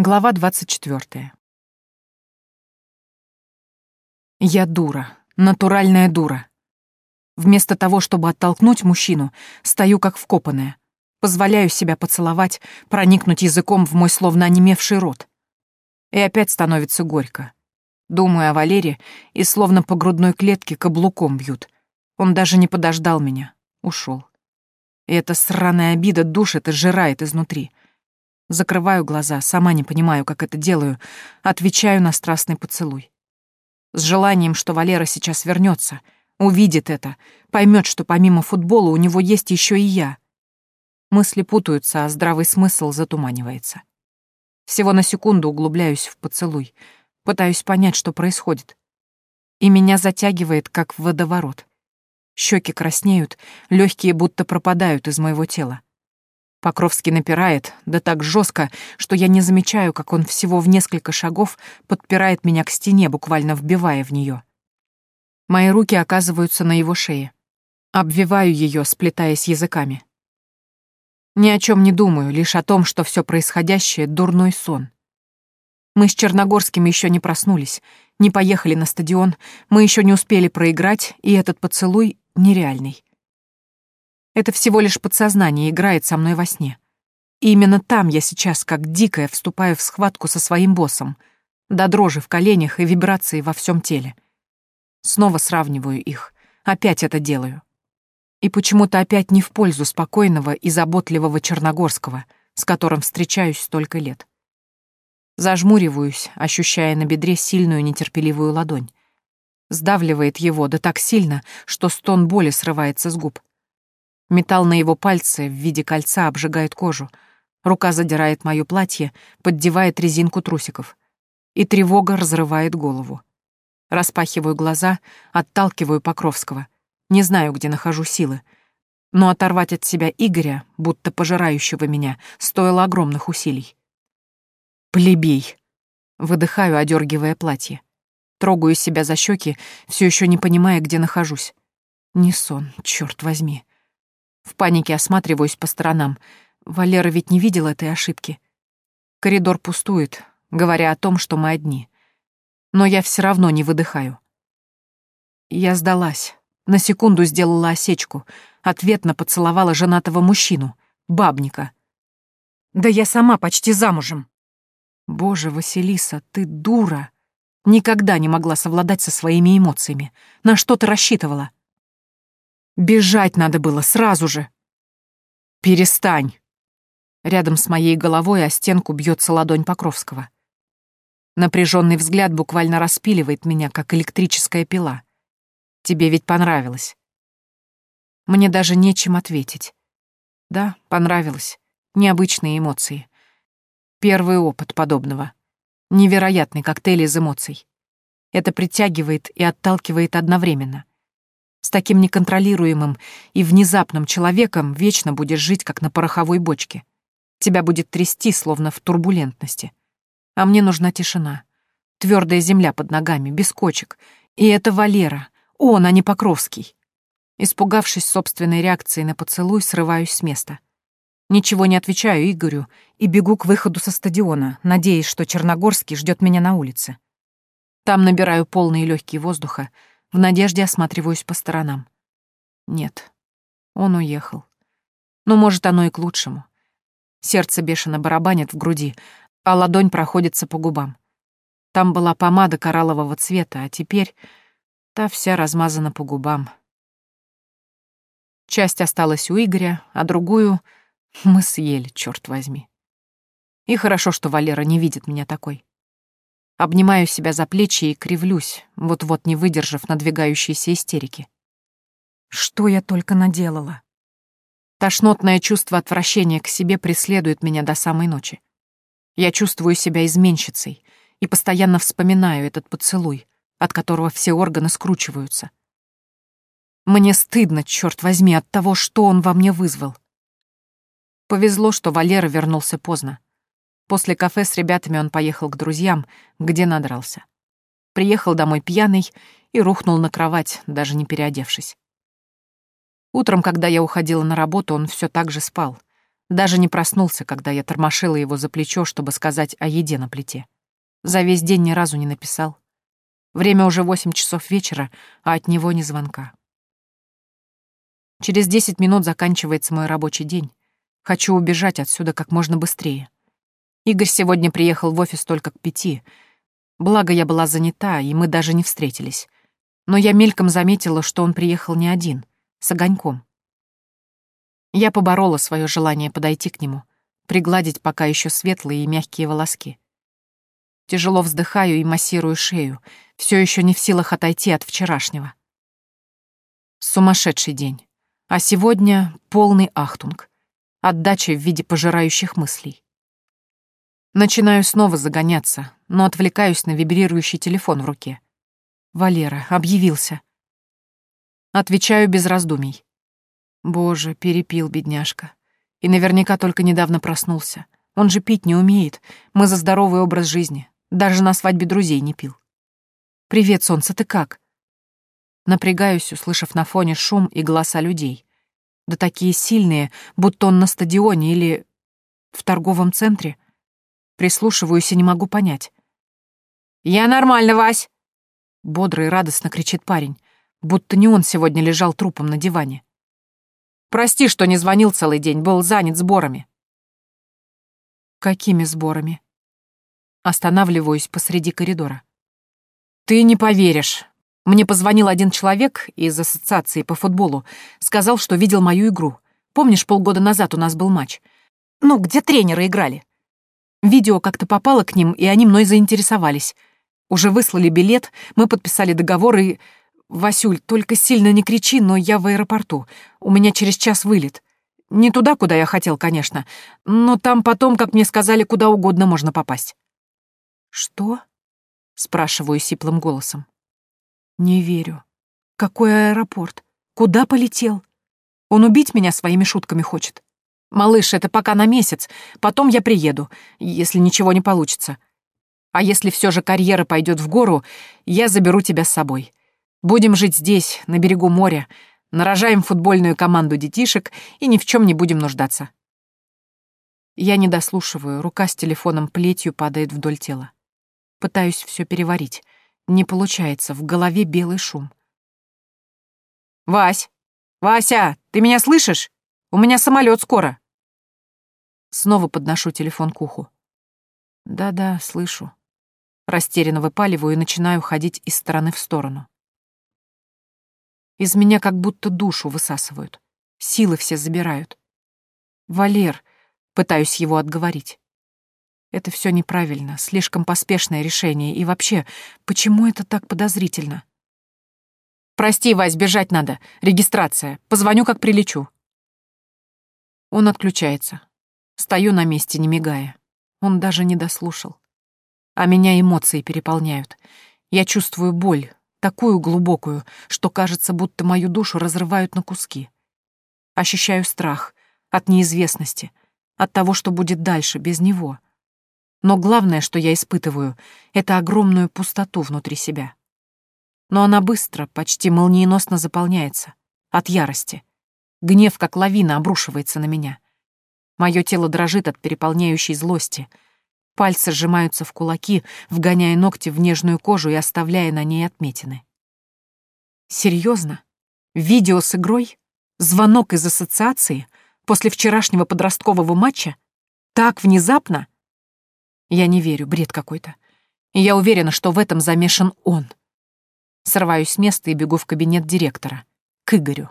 Глава 24. Я дура, натуральная дура. Вместо того, чтобы оттолкнуть мужчину, стою как вкопанная. Позволяю себя поцеловать, проникнуть языком в мой словно онемевший рот. И опять становится горько. Думаю о Валере и словно по грудной клетке каблуком бьют. Он даже не подождал меня, ушел. И эта сраная обида душит и сжирает изнутри — Закрываю глаза, сама не понимаю, как это делаю, отвечаю на страстный поцелуй. С желанием, что Валера сейчас вернется, увидит это, поймет, что помимо футбола у него есть еще и я. Мысли путаются, а здравый смысл затуманивается. Всего на секунду углубляюсь в поцелуй, пытаюсь понять, что происходит. И меня затягивает, как в водоворот. Щеки краснеют, легкие будто пропадают из моего тела. Покровский напирает, да так жестко, что я не замечаю, как он всего в несколько шагов подпирает меня к стене, буквально вбивая в нее. Мои руки оказываются на его шее. Обвиваю ее, сплетаясь языками. Ни о чем не думаю, лишь о том, что все происходящее — дурной сон. Мы с Черногорским еще не проснулись, не поехали на стадион, мы еще не успели проиграть, и этот поцелуй нереальный. Это всего лишь подсознание играет со мной во сне. И именно там я сейчас, как дикая, вступаю в схватку со своим боссом, до дрожи в коленях и вибрации во всем теле. Снова сравниваю их, опять это делаю. И почему-то опять не в пользу спокойного и заботливого Черногорского, с которым встречаюсь столько лет. Зажмуриваюсь, ощущая на бедре сильную нетерпеливую ладонь. Сдавливает его да так сильно, что стон боли срывается с губ. Металл на его пальце в виде кольца обжигает кожу. Рука задирает моё платье, поддевает резинку трусиков. И тревога разрывает голову. Распахиваю глаза, отталкиваю Покровского. Не знаю, где нахожу силы. Но оторвать от себя Игоря, будто пожирающего меня, стоило огромных усилий. «Плебей!» Выдыхаю, одергивая платье. Трогаю себя за щеки, все еще не понимая, где нахожусь. Не сон, черт возьми. В панике осматриваюсь по сторонам. Валера ведь не видел этой ошибки. Коридор пустует, говоря о том, что мы одни. Но я все равно не выдыхаю. Я сдалась. На секунду сделала осечку. Ответно поцеловала женатого мужчину, бабника. Да я сама почти замужем. Боже, Василиса, ты дура. Никогда не могла совладать со своими эмоциями. На что ты рассчитывала? Бежать надо было сразу же. Перестань. Рядом с моей головой о стенку бьется ладонь Покровского. Напряженный взгляд буквально распиливает меня, как электрическая пила. Тебе ведь понравилось. Мне даже нечем ответить. Да, понравилось. Необычные эмоции. Первый опыт подобного. Невероятный коктейль из эмоций. Это притягивает и отталкивает одновременно. С таким неконтролируемым и внезапным человеком вечно будешь жить, как на пороховой бочке. Тебя будет трясти, словно в турбулентности. А мне нужна тишина. Твердая земля под ногами, без кочек. И это Валера. Он, а не Покровский. Испугавшись собственной реакции на поцелуй, срываюсь с места. Ничего не отвечаю Игорю и бегу к выходу со стадиона, надеясь, что Черногорский ждет меня на улице. Там набираю полные легкие воздуха, в надежде осматриваюсь по сторонам. Нет, он уехал. Но, может, оно и к лучшему. Сердце бешено барабанит в груди, а ладонь проходится по губам. Там была помада кораллового цвета, а теперь та вся размазана по губам. Часть осталась у Игоря, а другую мы съели, черт возьми. И хорошо, что Валера не видит меня такой. Обнимаю себя за плечи и кривлюсь, вот-вот не выдержав надвигающейся истерики. Что я только наделала? Тошнотное чувство отвращения к себе преследует меня до самой ночи. Я чувствую себя изменщицей и постоянно вспоминаю этот поцелуй, от которого все органы скручиваются. Мне стыдно, черт возьми, от того, что он во мне вызвал. Повезло, что Валера вернулся поздно. После кафе с ребятами он поехал к друзьям, где надрался. Приехал домой пьяный и рухнул на кровать, даже не переодевшись. Утром, когда я уходила на работу, он все так же спал. Даже не проснулся, когда я тормошила его за плечо, чтобы сказать о еде на плите. За весь день ни разу не написал. Время уже восемь часов вечера, а от него ни звонка. Через десять минут заканчивается мой рабочий день. Хочу убежать отсюда как можно быстрее. Игорь сегодня приехал в офис только к пяти. Благо, я была занята, и мы даже не встретились. Но я мельком заметила, что он приехал не один, с огоньком. Я поборола свое желание подойти к нему, пригладить пока еще светлые и мягкие волоски. Тяжело вздыхаю и массирую шею, все еще не в силах отойти от вчерашнего. Сумасшедший день. А сегодня полный ахтунг. Отдача в виде пожирающих мыслей. Начинаю снова загоняться, но отвлекаюсь на вибрирующий телефон в руке. Валера объявился. Отвечаю без раздумий. Боже, перепил бедняжка. И наверняка только недавно проснулся. Он же пить не умеет. Мы за здоровый образ жизни. Даже на свадьбе друзей не пил. «Привет, солнце, ты как?» Напрягаюсь, услышав на фоне шум и голоса людей. Да такие сильные, будто он на стадионе или в торговом центре. Прислушиваюсь и не могу понять. «Я нормально, Вась!» Бодро и радостно кричит парень, будто не он сегодня лежал трупом на диване. Прости, что не звонил целый день, был занят сборами». «Какими сборами?» Останавливаюсь посреди коридора. «Ты не поверишь. Мне позвонил один человек из ассоциации по футболу, сказал, что видел мою игру. Помнишь, полгода назад у нас был матч? Ну, где тренеры играли? Видео как-то попало к ним, и они мной заинтересовались. Уже выслали билет, мы подписали договор и... «Васюль, только сильно не кричи, но я в аэропорту. У меня через час вылет. Не туда, куда я хотел, конечно, но там потом, как мне сказали, куда угодно можно попасть». «Что?» — спрашиваю сиплым голосом. «Не верю. Какой аэропорт? Куда полетел? Он убить меня своими шутками хочет. Малыш, это пока на месяц, потом я приеду, если ничего не получится. А если все же карьера пойдет в гору, я заберу тебя с собой. Будем жить здесь, на берегу моря, нарожаем футбольную команду детишек и ни в чем не будем нуждаться. Я не дослушиваю, рука с телефоном плетью падает вдоль тела. Пытаюсь все переварить. Не получается, в голове белый шум. «Вась! Вася, ты меня слышишь? У меня самолет скоро!» Снова подношу телефон к уху. «Да-да, слышу». Растерянно выпаливаю и начинаю ходить из стороны в сторону. Из меня как будто душу высасывают. Силы все забирают. Валер, пытаюсь его отговорить. Это все неправильно, слишком поспешное решение. И вообще, почему это так подозрительно? Прости, Вась, бежать надо. Регистрация. Позвоню, как прилечу. Он отключается. Стою на месте, не мигая. Он даже не дослушал. А меня эмоции переполняют. Я чувствую боль, такую глубокую, что кажется, будто мою душу разрывают на куски. Ощущаю страх от неизвестности, от того, что будет дальше, без него. Но главное, что я испытываю, это огромную пустоту внутри себя. Но она быстро, почти молниеносно заполняется. От ярости. Гнев, как лавина, обрушивается на меня. Мое тело дрожит от переполняющей злости — Пальцы сжимаются в кулаки, вгоняя ногти в нежную кожу и оставляя на ней отметины. Серьезно? Видео с игрой? Звонок из ассоциации? После вчерашнего подросткового матча? Так внезапно? Я не верю, бред какой-то. И я уверена, что в этом замешан он. Срываюсь с места и бегу в кабинет директора, к Игорю.